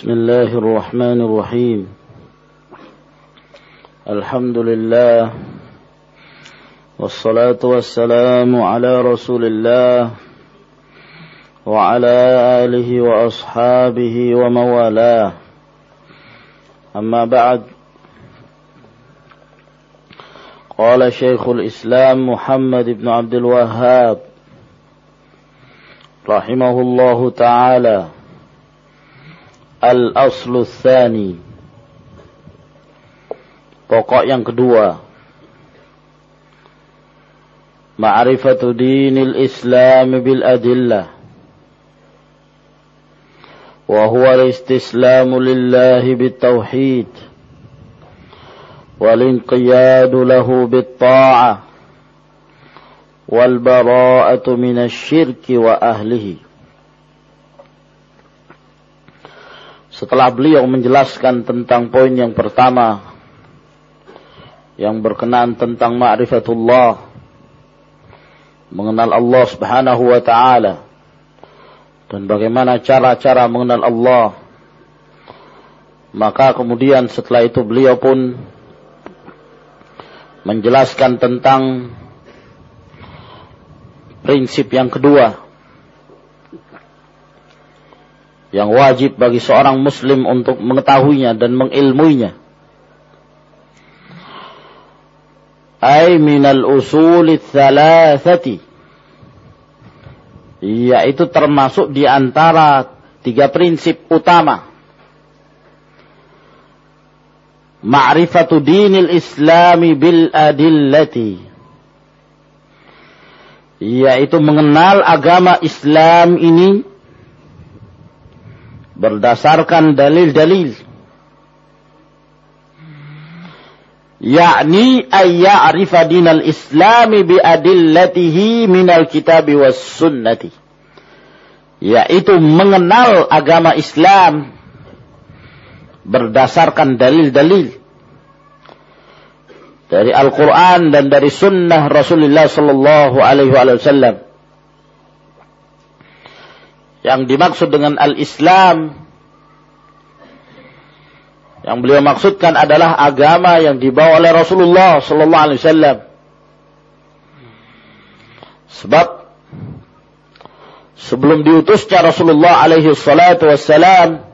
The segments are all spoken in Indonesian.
بسم الله الرحمن الرحيم. الحمد لله والصلاة والسلام على رسول الله وعلى آله وأصحابه وموالاه. أما بعد قال شيخ الإسلام محمد بن عبد الوهاب رحمه الله تعالى Al-aslu tsani. Pokok yang kedua. Ma'rifatu dinil Islam bil adillah. Wa huwa al-istislamu lillahi bit tauhid. والانقياد له بالطاعة والبراءة من الشرك وأهله Setelah beliau menjelaskan tentang poin yang pertama yang berkenaan tentang ma'rifatullah mengenal Allah Subhanahu wa taala dan bagaimana cara-cara mengenal Allah maka kemudian setelah itu beliau pun menjelaskan tentang prinsip yang kedua yang wajib bagi seorang muslim untuk mengetahuinya dan mengilmuinya. Ay minal usul thalathati. Yaitu termasuk di antara tiga prinsip utama. Ma'rifatu dinil islami bil adillati. Yaitu mengenal agama Islam ini berdasarkan dalil-dalil. Yakni ay ya'rifa dinal islami bi adillatihi minal kitabi was sunnati. Yaitu mengenal agama Islam berdasarkan dalil-dalil. Dari Al-Quran dan dari sunnah Rasulullah Sallallahu Alaihi Wasallam. Yang dimaksud dengan al-Islam yang beliau maksudkan adalah agama yang dibawa oleh Rasulullah sallallahu alaihi wasallam. Sebab sebelum diutusnya Rasulullah alaihi salatu wassalam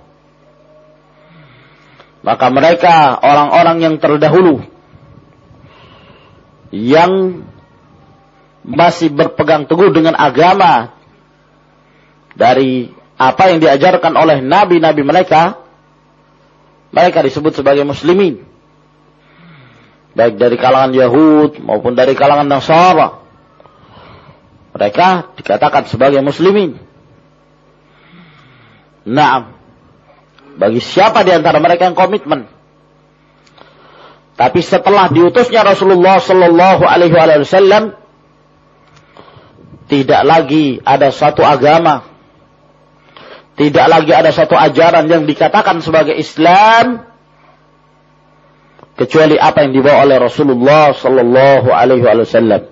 maka mereka orang-orang yang terdahulu yang masih berpegang teguh dengan agama dari apa yang diajarkan oleh nabi-nabi mereka, mereka disebut sebagai muslimin. Baik dari kalangan Yahud maupun dari kalangan Nasara. Mereka dikatakan sebagai muslimin. Nah, bagi siapa di antara mereka yang komitmen? Tapi setelah diutusnya Rasulullah Sallallahu Alaihi Wasallam, tidak lagi ada satu agama tidak lagi ada satu ajaran yang dikatakan sebagai Islam kecuali apa yang dibawa oleh Rasulullah sallallahu alaihi wasallam.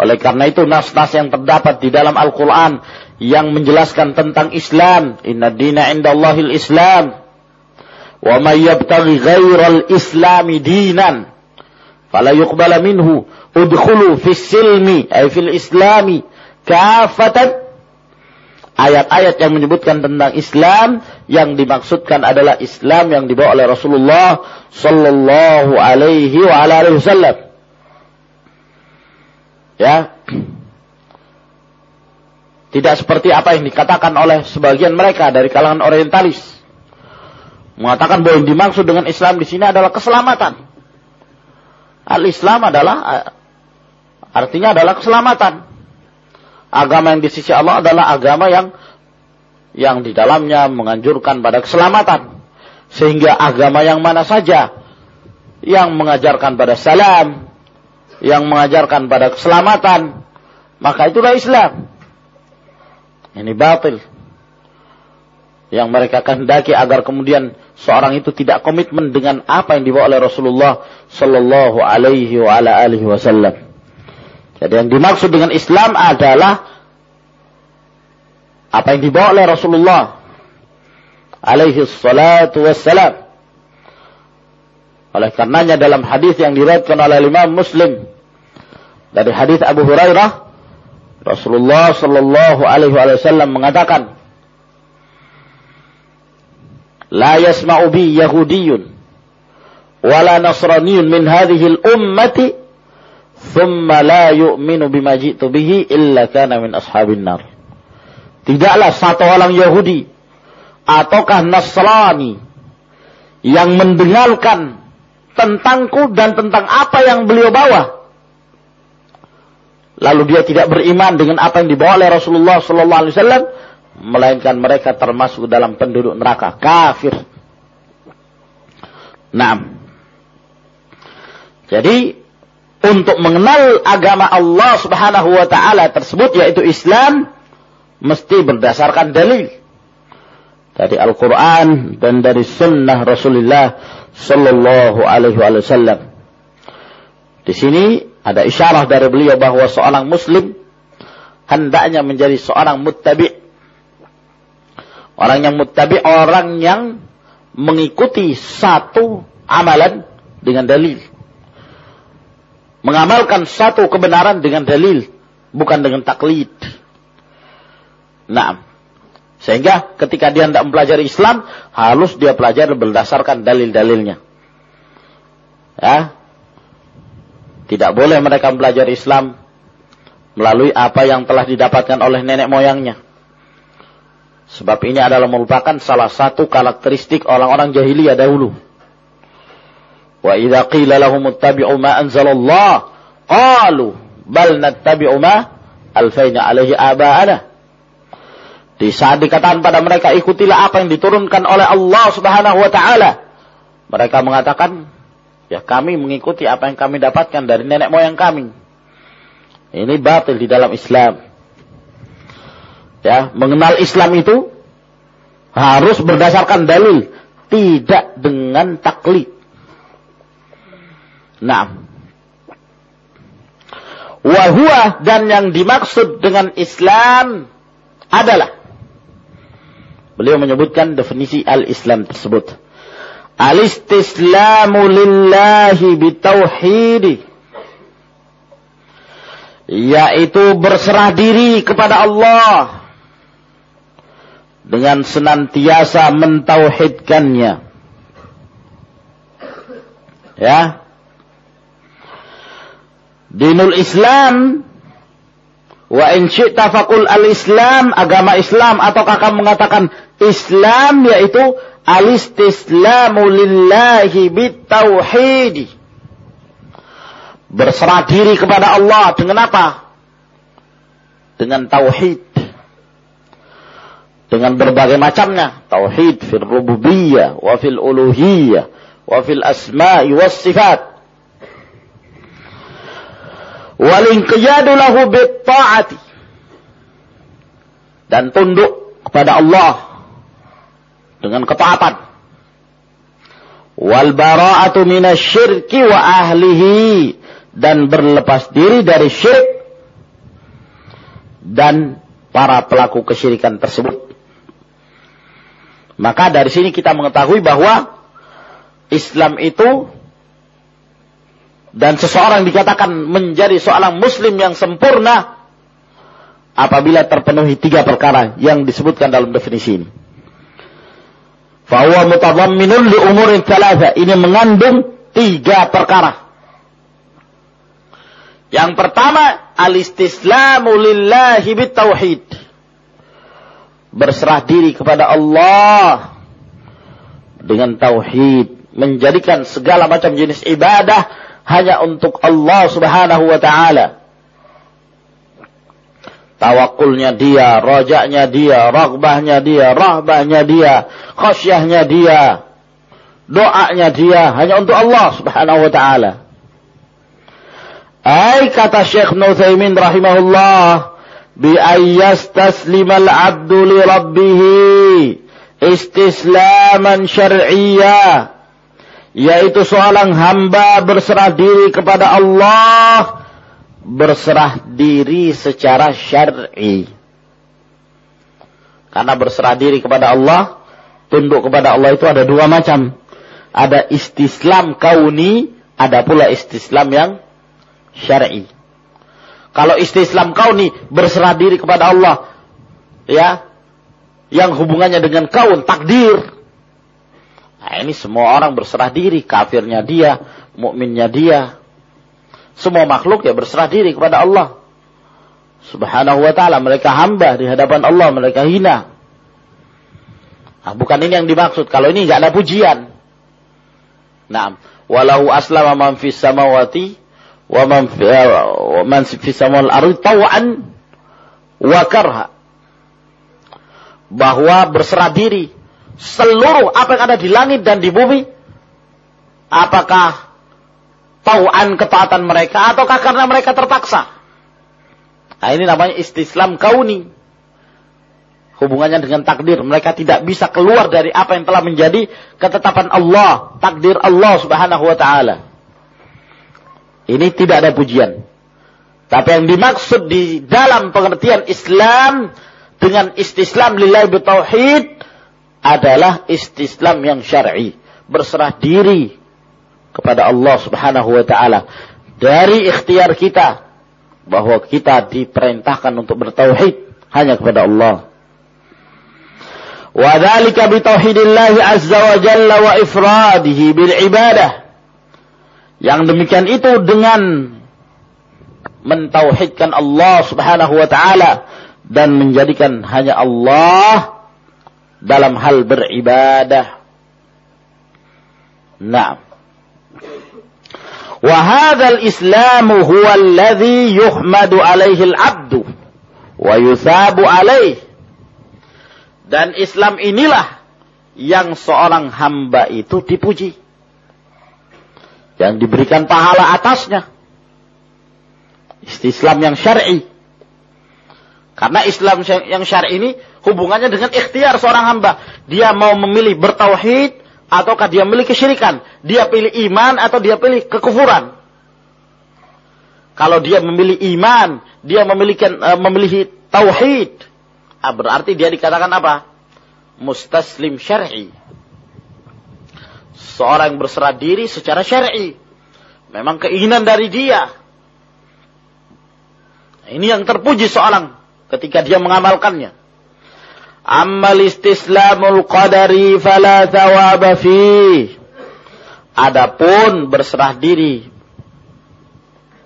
Oleh karena itu nas-nas yang terdapat di dalam Al-Qur'an yang menjelaskan tentang Islam, inna dina indallahil Islam. Wa may yabtaghi ghairal islami dinan fala minhu udkhulu fis silmi ay fil islami kafatan ayat-ayat yang menyebutkan tentang Islam yang dimaksudkan adalah Islam yang dibawa oleh Rasulullah sallallahu alaihi wa alihi wasallam. Ya. Tidak seperti apa yang dikatakan oleh sebagian mereka dari kalangan orientalis. Mengatakan bahwa yang dimaksud dengan Islam di sini adalah keselamatan. Al-Islam adalah artinya adalah keselamatan agama yang di sisi Allah adalah agama yang yang di dalamnya menganjurkan pada keselamatan. Sehingga agama yang mana saja yang mengajarkan pada salam, yang mengajarkan pada keselamatan, maka itulah Islam. Ini batil. Yang mereka kehendaki agar kemudian seorang itu tidak komitmen dengan apa yang dibawa oleh Rasulullah Sallallahu Alaihi Wasallam. Jadi yang dimaksud dengan Islam adalah apa yang dibawa oleh Rasulullah alaihi salatu wassalam. Oleh karenanya dalam hadis yang diriwayatkan oleh Imam Muslim dari hadis Abu Hurairah Rasulullah sallallahu alaihi wasallam mengatakan La yasma'u bi yahudiyyun wala nasraniyun min hadhihi al-ummati thumma la yu'minu. Tidaklah satu orang Yahudi ataukah Nasrani yang mendengarkan tentangku dan tentang apa yang beliau bawa. Lalu dia tidak beriman dengan apa yang dibawa oleh Rasulullah sallallahu alaihi wasallam, melainkan mereka termasuk dalam penduduk neraka, kafir. Nah, jadi untuk mengenal agama Allah Subhanahu wa taala tersebut yaitu Islam mesti berdasarkan dalil dari Al-Qur'an dan dari sunnah Rasulullah sallallahu alaihi wasallam. Di sini ada isyarah dari beliau bahwa seorang muslim hendaknya menjadi seorang muttabi. Orang yang muttabi orang yang mengikuti satu amalan dengan dalil. Mengamalkan satu kebenaran dengan dalil, bukan dengan taklid. Nah, sehingga ketika dia tidak mempelajari Islam, harus dia pelajari berdasarkan dalil-dalilnya. Ya. Tidak boleh mereka mempelajari Islam melalui apa yang telah didapatkan oleh nenek moyangnya. Sebab ini adalah merupakan salah satu karakteristik orang-orang jahiliyah dahulu. Wa idza qila lahum ittabi'u ma anzalallah qalu bal nattabi'u ma alfayna alaihi aba'ana. Di saat dikatakan pada mereka ikutilah apa yang diturunkan oleh Allah Subhanahu wa taala. Mereka mengatakan, ya kami mengikuti apa yang kami dapatkan dari nenek moyang kami. Ini batil di dalam Islam. Ya, mengenal Islam itu harus berdasarkan dalil, tidak dengan taklid. Nah, wahua dan yang dimaksud dengan Islam adalah Beliau menyebutkan definisi al-Islam tersebut. Al-istislamu lillahi bitauhidi. Yaitu berserah diri kepada Allah. Dengan senantiasa mentauhidkannya. Ya. Dinul Islam Wa in syi'ta al-Islam, agama Islam ataukah kamu mengatakan Islam yaitu al-istislamu lillahi bitauhid. Berserah diri kepada Allah dengan apa? Dengan tauhid. Dengan berbagai macamnya. Tauhid fil rububiyah, wa fil uluhiyah, wa fil asma'i was sifat lahu bitta'ati. Dan tunduk kepada Allah dengan ketaatan. Wal bara'atu minasyirki wa ahlihi. Dan berlepas diri dari syirik dan para pelaku kesyirikan tersebut. Maka dari sini kita mengetahui bahwa Islam itu dan seseorang dikatakan menjadi seorang muslim yang sempurna apabila terpenuhi tiga perkara yang disebutkan dalam definisi ini. Fahuwa mutadamminun li umurin thalatha. Ini mengandung tiga perkara. Yang pertama, al-istislamu lillahi bitauhid. Berserah diri kepada Allah dengan tauhid, menjadikan segala macam jenis ibadah hanya untuk Allah Subhanahu wa taala. Tawakulnya dia, rojaknya dia, ragbahnya dia, rahbahnya dia, khasyahnya dia, doanya dia hanya untuk Allah Subhanahu wa taala. Ay kata Syekh Nuthaimin rahimahullah bi ayyastaslimal abdu li rabbih istislaman syar'iyyah yaitu seorang hamba berserah diri kepada Allah berserah diri secara syar'i. Karena berserah diri kepada Allah tunduk kepada Allah itu ada dua macam. Ada istislam kauni, ada pula istislam yang syar'i. Kalau istislam kauni berserah diri kepada Allah, ya, yang hubungannya dengan kaun takdir. Nah, ini semua orang berserah diri, kafirnya dia, mukminnya dia. Semua makhluk ya berserah diri kepada Allah. Subhanahu wa taala, mereka hamba di hadapan Allah, mereka hina. Nah, bukan ini yang dimaksud. Kalau ini nggak ada pujian. Nah, walau aslama man fis samawati wa man fi fis samawati ardi taw'an wa karha. Bahwa berserah diri seluruh apa yang ada di langit dan di bumi apakah tauan ketaatan mereka ataukah karena mereka terpaksa? Nah, ini namanya istislam kauni hubungannya dengan takdir. Mereka tidak bisa keluar dari apa yang telah menjadi ketetapan Allah, takdir Allah Subhanahu wa taala. Ini tidak ada pujian. Tapi yang dimaksud di dalam pengertian Islam dengan istislam lillahi bitauhid adalah istislam yang syar'i, berserah diri kepada Allah Subhanahu wa taala dari ikhtiar kita bahwa kita diperintahkan untuk bertauhid hanya kepada Allah. Wa dzalika bi tauhidillah azza wa jalla wa ifradihi bil ibadah. Yang demikian itu dengan mentauhidkan Allah Subhanahu wa taala dan menjadikan hanya Allah dalam hal beribadah. Nah. Huwa alladhi yuhmadu alaihi al-'abdu wa yusabu alaihi dan Islam inilah yang seorang hamba itu dipuji. Yang diberikan pahala atasnya. Islam yang syar'i. Karena Islam yang syar'i ini hubungannya dengan ikhtiar seorang hamba. Dia mau memilih bertauhid ataukah dia memilih kesyirikan. Dia pilih iman atau dia pilih kekufuran. Kalau dia memilih iman, dia memiliki uh, memilih tauhid, Ah, berarti dia dikatakan apa? Mustaslim syar'i. Seorang yang berserah diri secara syar'i. Memang keinginan dari dia. Ini yang terpuji seorang ketika dia mengamalkannya. Ammal istislamul qadari fala thawaba fi. Adapun berserah diri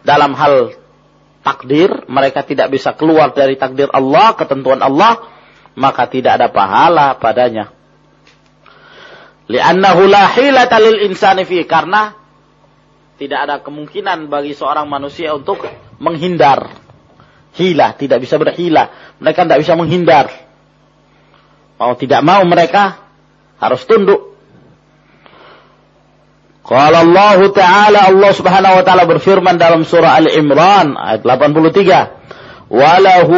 dalam hal takdir, mereka tidak bisa keluar dari takdir Allah, ketentuan Allah, maka tidak ada pahala padanya. Li'annahu la hilata lil insani fi karena tidak ada kemungkinan bagi seorang manusia untuk menghindar. Hilah, tidak bisa berhilah. Mereka tidak bisa menghindar. Mau tidak mau mereka harus tunduk Qala Allah Ta'ala Allah Subhanahu wa taala berfirman dalam surah Al-Imran ayat 83. Walahu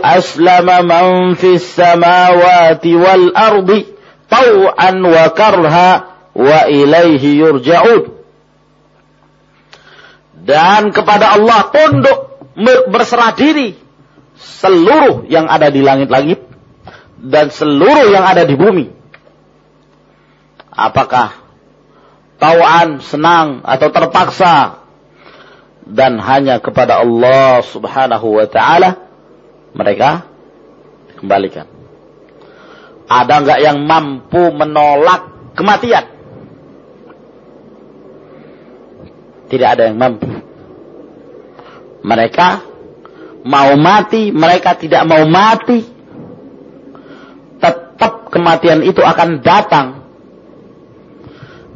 aslama man fis samawati wal ardi taw'an wa karha wa ilaihi yurja'un. Dan kepada Allah tunduk berserah diri seluruh yang ada di langit-langit dan seluruh yang ada di bumi. Apakah tawan, senang atau terpaksa dan hanya kepada Allah Subhanahu wa taala mereka kembalikan. Ada enggak yang mampu menolak kematian? Tidak ada yang mampu. Mereka mau mati, mereka tidak mau mati. Kematian itu akan datang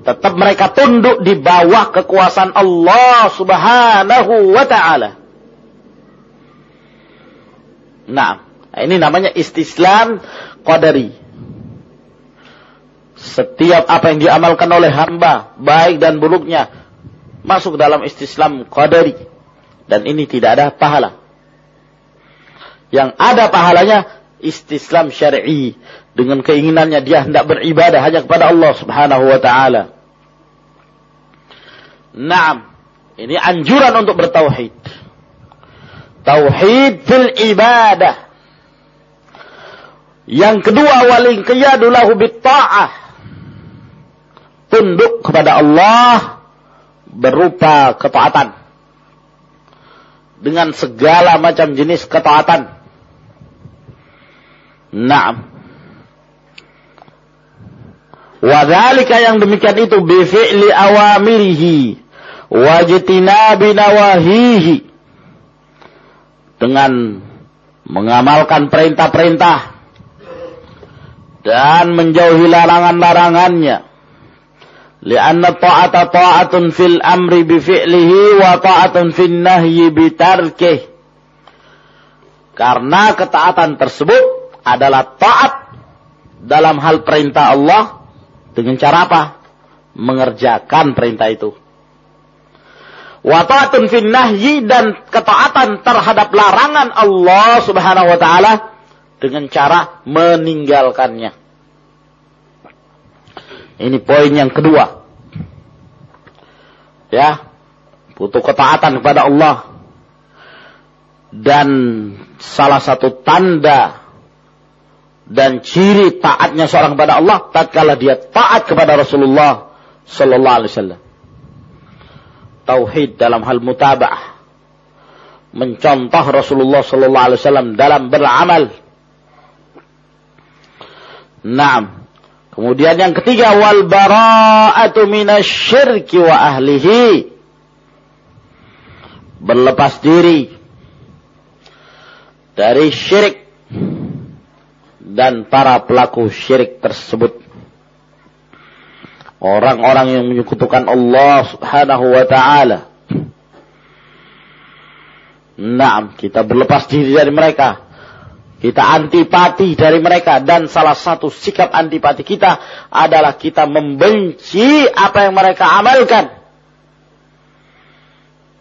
Tetap mereka tunduk di bawah kekuasaan Allah subhanahu wa ta'ala. Nah, ini namanya istislam qadari. Setiap apa yang diamalkan oleh hamba, baik dan buruknya, masuk dalam istislam qadari. Dan ini tidak ada pahala. Yang ada pahalanya istislam syar'i dengan keinginannya dia hendak beribadah hanya kepada Allah Subhanahu wa taala. Naam. Ini anjuran untuk bertauhid. Tauhid fil ibadah. Yang kedua waling qiyadu lahu bitta'ah. Tunduk kepada Allah berupa ketaatan. Dengan segala macam jenis ketaatan. Naam. Wadhalika yang demikian itu bifi'li awamirihi wajtinabi nawahihi dengan mengamalkan perintah-perintah dan menjauhi larangan-larangannya. Lianna ta'ata ta'atun fil amri bi fi'lihi wa ta'atun fil nahyi bi tarkih. Karena ketaatan tersebut adalah taat dalam hal perintah Allah dengan cara apa? Mengerjakan perintah itu. Wa ta'atun fil nahyi dan ketaatan terhadap larangan Allah Subhanahu wa taala dengan cara meninggalkannya. Ini poin yang kedua. Ya, butuh ketaatan kepada Allah. Dan salah satu tanda dan ciri taatnya seorang kepada Allah tatkala dia taat kepada Rasulullah sallallahu alaihi wasallam. Tauhid dalam hal mutaba'ah. Mencontoh Rasulullah sallallahu alaihi wasallam dalam beramal Naam. Kemudian yang ketiga wal bara'atu minasyirki wa ahlihi. Berlepas diri dari syirik dan para pelaku syirik tersebut. Orang-orang yang menyekutukan Allah Subhanahu wa taala. Naam, kita berlepas diri dari mereka kita antipati dari mereka dan salah satu sikap antipati kita adalah kita membenci apa yang mereka amalkan.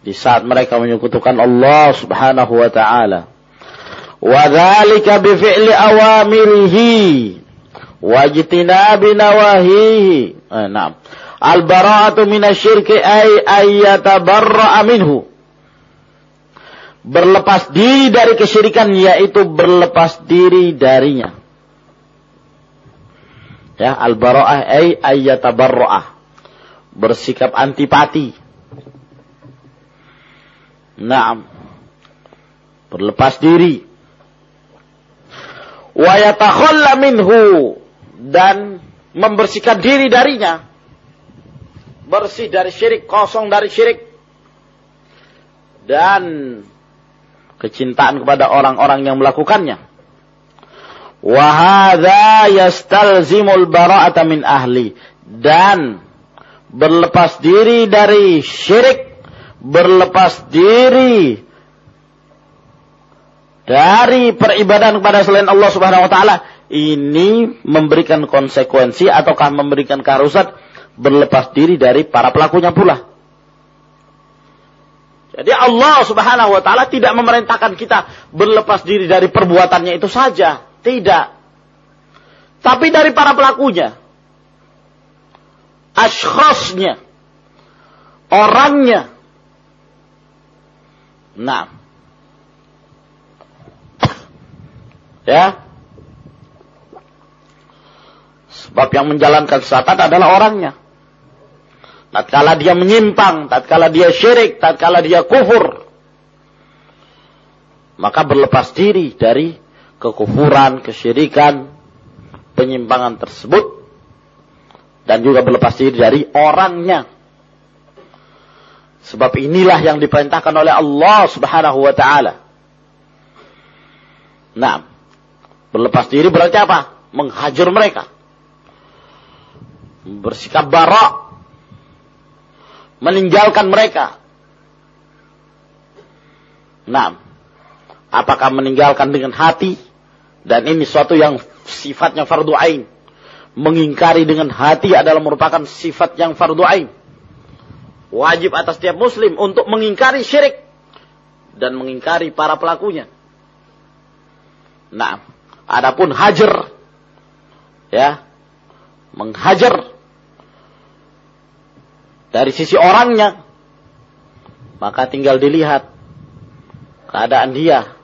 Di saat mereka menyekutukan Allah Subhanahu wa taala. Dzalika bi fi'li awamirihi wa ijtinabi nawahihi. Eh, nah. Al-bara'atu minasyirki ay ayyatabarra'a minhu berlepas diri dari kesyirikan yaitu berlepas diri darinya. Ya, al-bara'ah ay ayyatabarra'ah. Bersikap antipati. Naam. Berlepas diri. Wa minhu dan membersihkan diri darinya. Bersih dari syirik, kosong dari syirik. Dan kecintaan kepada orang-orang yang melakukannya. Wahada yastalzimul bara'ata min ahli dan berlepas diri dari syirik, berlepas diri dari peribadahan kepada selain Allah Subhanahu wa taala ini memberikan konsekuensi ataukah memberikan keharusan berlepas diri dari para pelakunya pula. Jadi Allah subhanahu wa ta'ala tidak memerintahkan kita berlepas diri dari perbuatannya itu saja. Tidak. Tapi dari para pelakunya. Ashkhasnya. Orangnya. Nah. Ya. Sebab yang menjalankan kesesatan adalah orangnya tatkala dia menyimpang, tatkala dia syirik, tatkala dia kufur, maka berlepas diri dari kekufuran, kesyirikan, penyimpangan tersebut, dan juga berlepas diri dari orangnya. Sebab inilah yang diperintahkan oleh Allah Subhanahu wa taala. Nah, berlepas diri berarti apa? Menghajar mereka. Bersikap barak meninggalkan mereka. Nah, apakah meninggalkan dengan hati? Dan ini suatu yang sifatnya fardu ain. Mengingkari dengan hati adalah merupakan sifat yang fardu ain. Wajib atas setiap muslim untuk mengingkari syirik dan mengingkari para pelakunya. Nah, adapun hajar ya, menghajar dari sisi orangnya, maka tinggal dilihat keadaan dia.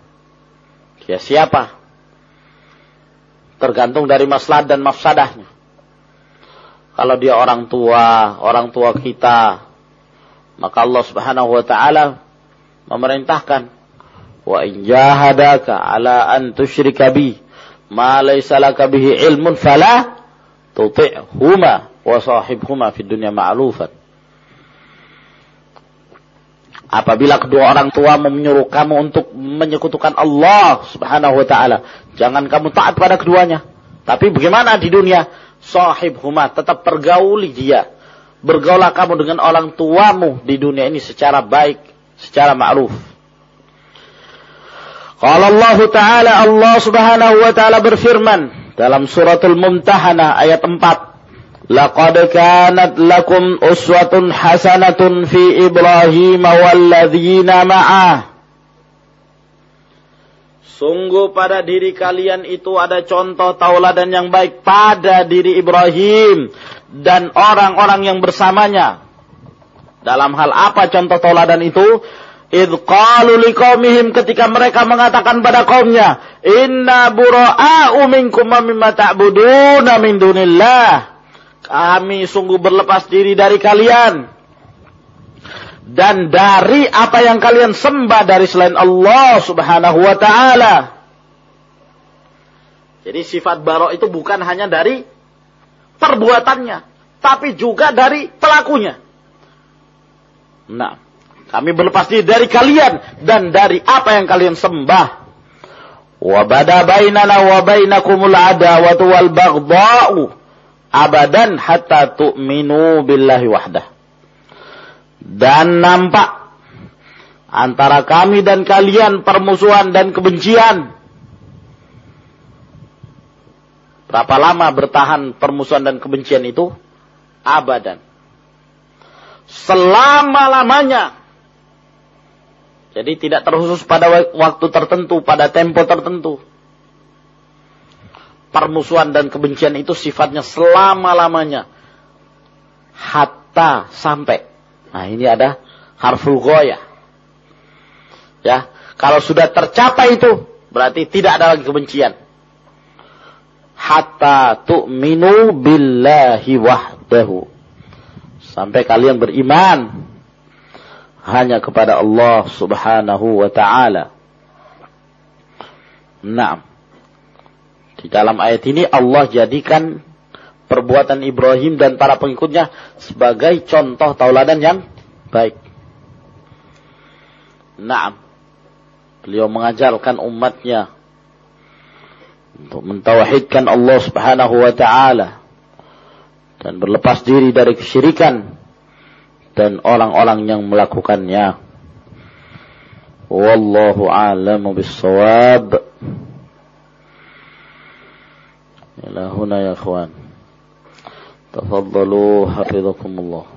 Dia siapa? Tergantung dari maslahat dan mafsadahnya. Kalau dia orang tua, orang tua kita, maka Allah Subhanahu wa taala memerintahkan wa in jahadaka ala an tusyrika ma laysa laka bihi ilmun fala tuti'huma wa sahibhuma fid dunya Apabila kedua orang tua menyuruh kamu untuk menyekutukan Allah subhanahu wa ta'ala. Jangan kamu taat pada keduanya. Tapi bagaimana di dunia? Sahib huma, tetap pergauli dia. Bergaulah kamu dengan orang tuamu di dunia ini secara baik, secara ma'ruf. Qala Allah Ta'ala Allah Subhanahu wa taala berfirman dalam suratul Mumtahanah ayat 4 Laqad kanat lakum uswatun hasanatun fi Ibrahim walladzina ma'ah Sungguh pada diri kalian itu ada contoh tauladan yang baik pada diri Ibrahim dan orang-orang yang bersamanya. Dalam hal apa contoh tauladan itu? Idh liqaumihim ketika mereka mengatakan pada kaumnya, "Inna bura'a'u minkum mimma ta'buduna min dunillah." Kami sungguh berlepas diri dari kalian. Dan dari apa yang kalian sembah dari selain Allah subhanahu wa ta'ala. Jadi sifat barok itu bukan hanya dari perbuatannya. Tapi juga dari pelakunya. Nah, kami berlepas diri dari kalian dan dari apa yang kalian sembah. Wa bada bainana wa bainakumul adawatu wal abadan hatta tu'minu billahi wahdah. Dan nampak antara kami dan kalian permusuhan dan kebencian. Berapa lama bertahan permusuhan dan kebencian itu? Abadan. Selama-lamanya. Jadi tidak terkhusus pada waktu tertentu, pada tempo tertentu permusuhan dan kebencian itu sifatnya selama-lamanya. Hatta sampai. Nah ini ada harful goya. Ya, kalau sudah tercapai itu berarti tidak ada lagi kebencian. Hatta tu'minu billahi wahdahu. Sampai kalian beriman hanya kepada Allah Subhanahu wa taala. Naam. Di dalam ayat ini Allah jadikan perbuatan Ibrahim dan para pengikutnya sebagai contoh tauladan yang baik. Naam. Beliau mengajarkan umatnya untuk mentauhidkan Allah Subhanahu wa taala dan berlepas diri dari kesyirikan dan orang-orang yang melakukannya. Wallahu a'lamu bissawab. Ila huna ya ikhwan. Tafaddalu hafizakumullah.